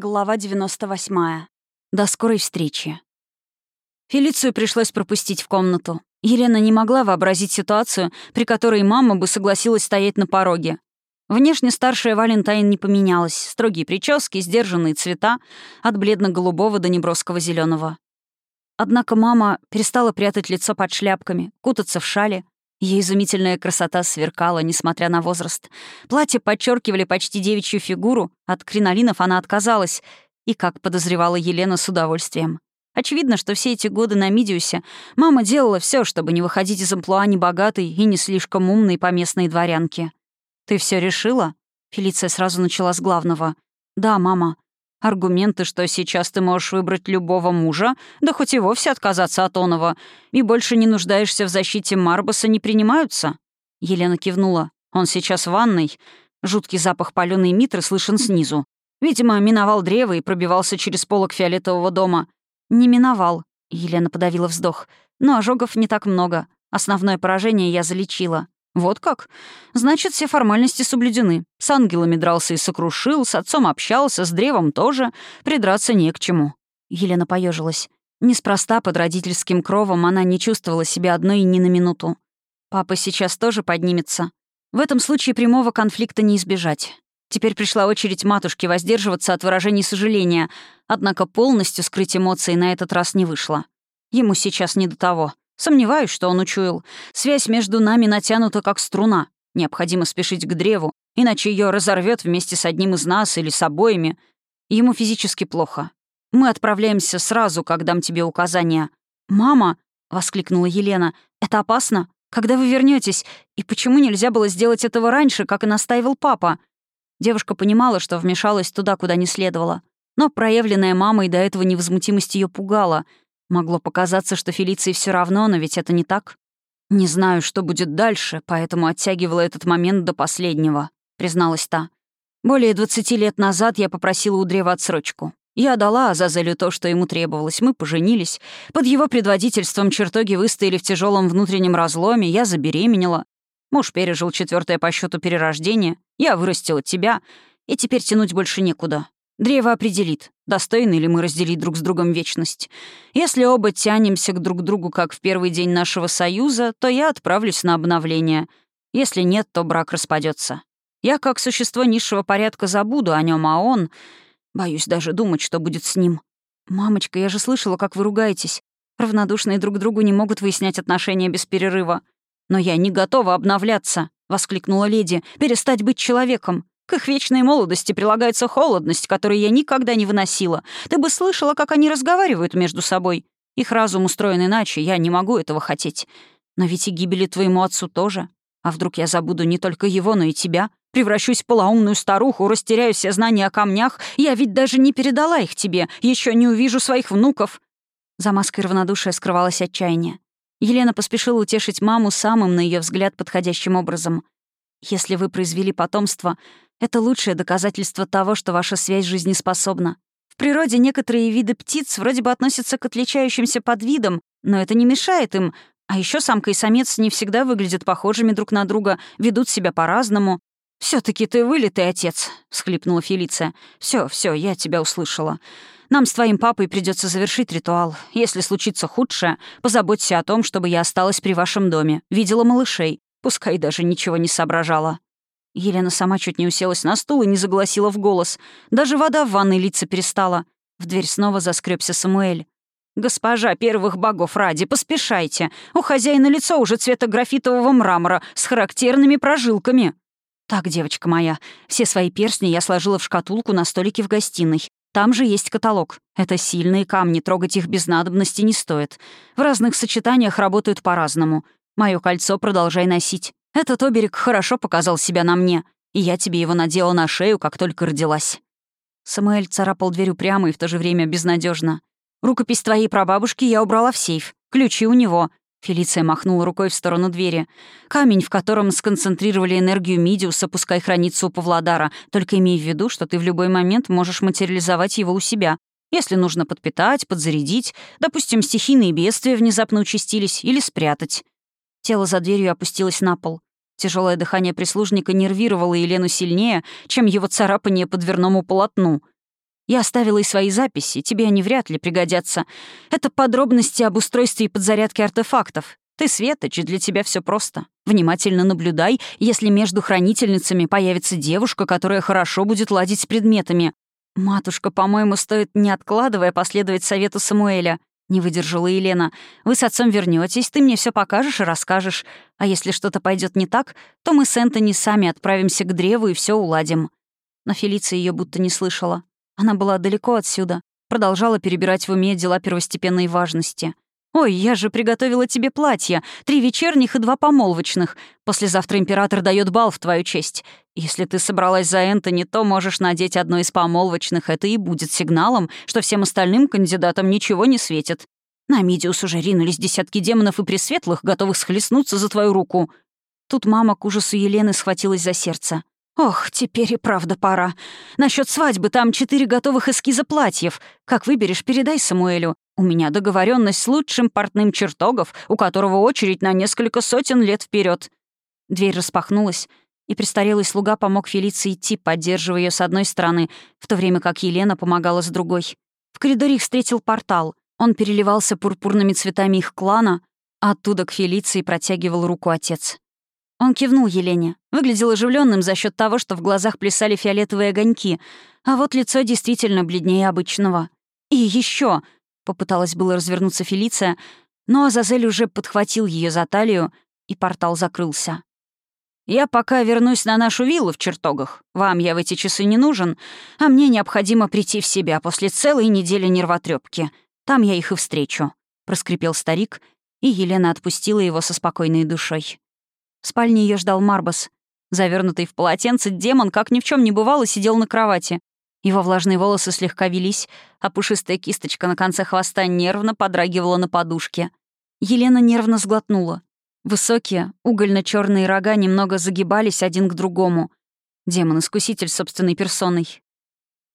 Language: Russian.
Глава 98. До скорой встречи. Фелицию пришлось пропустить в комнату. Елена не могла вообразить ситуацию, при которой мама бы согласилась стоять на пороге. Внешне старшая Валентайн не поменялась. Строгие прически, сдержанные цвета, от бледно-голубого до неброского зеленого. Однако мама перестала прятать лицо под шляпками, кутаться в шале. Ее изумительная красота сверкала, несмотря на возраст. Платья подчеркивали почти девичью фигуру, от кринолинов она отказалась, и, как подозревала Елена, с удовольствием. Очевидно, что все эти годы на Мидиусе мама делала все, чтобы не выходить из амплуа небогатой и не слишком умной поместной дворянки. «Ты все решила?» Фелиция сразу начала с главного. «Да, мама. Аргументы, что сейчас ты можешь выбрать любого мужа, да хоть и вовсе отказаться от Онова, и больше не нуждаешься в защите Марбаса, не принимаются?» Елена кивнула. «Он сейчас в ванной. Жуткий запах палёной митры слышен снизу. Видимо, миновал древо и пробивался через полок фиолетового дома. Не миновал. Елена подавила вздох. Но ожогов не так много. Основное поражение я залечила. «Вот как? Значит, все формальности соблюдены. С ангелами дрался и сокрушил, с отцом общался, с древом тоже. Придраться не к чему». Елена поежилась. Неспроста под родительским кровом она не чувствовала себя одной ни на минуту. Папа сейчас тоже поднимется. В этом случае прямого конфликта не избежать. Теперь пришла очередь матушки воздерживаться от выражений сожаления, однако полностью скрыть эмоции на этот раз не вышло. Ему сейчас не до того. Сомневаюсь, что он учуял. Связь между нами натянута как струна. Необходимо спешить к древу, иначе ее разорвет вместе с одним из нас или с обоими. Ему физически плохо. Мы отправляемся сразу, как дам тебе указания. «Мама!» — воскликнула Елена. «Это опасно? Когда вы вернетесь? И почему нельзя было сделать этого раньше, как и настаивал папа?» Девушка понимала, что вмешалась туда, куда не следовало. Но проявленная мамой до этого невозмутимость ее пугала — Могло показаться, что Фелиции все равно, но ведь это не так. «Не знаю, что будет дальше, поэтому оттягивала этот момент до последнего», — призналась та. «Более двадцати лет назад я попросила у древа отсрочку. Я дала Азазелю то, что ему требовалось. Мы поженились. Под его предводительством чертоги выстояли в тяжелом внутреннем разломе. Я забеременела. Муж пережил четвертое по счету перерождение. Я вырастила тебя. И теперь тянуть больше некуда. Древо определит, достойны ли мы разделить друг с другом вечность. Если оба тянемся к друг другу, как в первый день нашего союза, то я отправлюсь на обновление. Если нет, то брак распадется. Я, как существо низшего порядка, забуду о нем, а он... Боюсь даже думать, что будет с ним. «Мамочка, я же слышала, как вы ругаетесь. Равнодушные друг другу не могут выяснять отношения без перерыва. Но я не готова обновляться», — воскликнула леди, — «перестать быть человеком. К их вечной молодости прилагается холодность, которую я никогда не выносила. Ты бы слышала, как они разговаривают между собой. Их разум устроен иначе, я не могу этого хотеть. Но ведь и гибели твоему отцу тоже. А вдруг я забуду не только его, но и тебя? Превращусь в полоумную старуху, растеряю все знания о камнях. Я ведь даже не передала их тебе, еще не увижу своих внуков». За маской равнодушия скрывалось отчаяние. Елена поспешила утешить маму самым, на ее взгляд, подходящим образом. «Если вы произвели потомство, это лучшее доказательство того, что ваша связь жизнеспособна. В природе некоторые виды птиц вроде бы относятся к отличающимся подвидам, но это не мешает им. А еще самка и самец не всегда выглядят похожими друг на друга, ведут себя по-разному. все таки ты вылитый отец», — всхлипнула Фелиция. Все, все, я тебя услышала. Нам с твоим папой придется завершить ритуал. Если случится худшее, позаботься о том, чтобы я осталась при вашем доме, видела малышей, пускай даже ничего не соображала». Елена сама чуть не уселась на стул и не загласила в голос. Даже вода в ванной литься перестала. В дверь снова заскребся Самуэль. «Госпожа первых богов ради, поспешайте. У хозяина лицо уже цвета графитового мрамора с характерными прожилками». «Так, девочка моя, все свои перстни я сложила в шкатулку на столике в гостиной. Там же есть каталог. Это сильные камни, трогать их без надобности не стоит. В разных сочетаниях работают по-разному. Мое кольцо продолжай носить. Этот оберег хорошо показал себя на мне, и я тебе его надела на шею, как только родилась». Самуэль царапал дверь упрямо и в то же время безнадежно. «Рукопись твоей прабабушки я убрала в сейф. Ключи у него». Фелиция махнула рукой в сторону двери. «Камень, в котором сконцентрировали энергию Мидиуса, пускай хранится у Павлодара, только имей в виду, что ты в любой момент можешь материализовать его у себя. Если нужно подпитать, подзарядить, допустим, стихийные бедствия внезапно участились, или спрятать. Тело за дверью опустилось на пол. Тяжелое дыхание прислужника нервировало Елену сильнее, чем его царапание по дверному полотну. Я оставила и свои записи, тебе они вряд ли пригодятся. Это подробности об устройстве и подзарядке артефактов. Ты светоч, для тебя все просто. Внимательно наблюдай, если между хранительницами появится девушка, которая хорошо будет ладить с предметами. Матушка, по-моему, стоит, не откладывая, последовать совету Самуэля. Не выдержала Елена. «Вы с отцом вернетесь, ты мне все покажешь и расскажешь. А если что-то пойдет не так, то мы с Энтони сами отправимся к древу и все уладим». Но Фелиция ее будто не слышала. Она была далеко отсюда, продолжала перебирать в уме дела первостепенной важности. «Ой, я же приготовила тебе платья, три вечерних и два помолвочных. Послезавтра император дает бал в твою честь. Если ты собралась за Энтони, то можешь надеть одно из помолвочных. Это и будет сигналом, что всем остальным кандидатам ничего не светит. На Мидиус уже ринулись десятки демонов и пресветлых, готовых схлестнуться за твою руку». Тут мама к ужасу Елены схватилась за сердце. «Ох, теперь и правда пора. Насчет свадьбы там четыре готовых эскиза платьев. Как выберешь, передай Самуэлю. У меня договоренность с лучшим портным чертогов, у которого очередь на несколько сотен лет вперед. Дверь распахнулась, и престарелый слуга помог Фелиции идти, поддерживая ее с одной стороны, в то время как Елена помогала с другой. В коридоре их встретил портал. Он переливался пурпурными цветами их клана, а оттуда к Фелиции протягивал руку отец. Он кивнул Елене. Выглядел оживленным за счет того, что в глазах плясали фиолетовые огоньки, а вот лицо действительно бледнее обычного. И еще Попыталась было развернуться Фелиция, но Азазель уже подхватил ее за талию, и портал закрылся. «Я пока вернусь на нашу виллу в чертогах. Вам я в эти часы не нужен, а мне необходимо прийти в себя после целой недели нервотрепки. Там я их и встречу», — проскрипел старик, и Елена отпустила его со спокойной душой. В спальне ее ждал Марбас. Завернутый в полотенце демон, как ни в чем не бывало, сидел на кровати. Его влажные волосы слегка велись, а пушистая кисточка на конце хвоста нервно подрагивала на подушке. Елена нервно сглотнула. Высокие, угольно черные рога немного загибались один к другому. Демон-искуситель собственной персоной.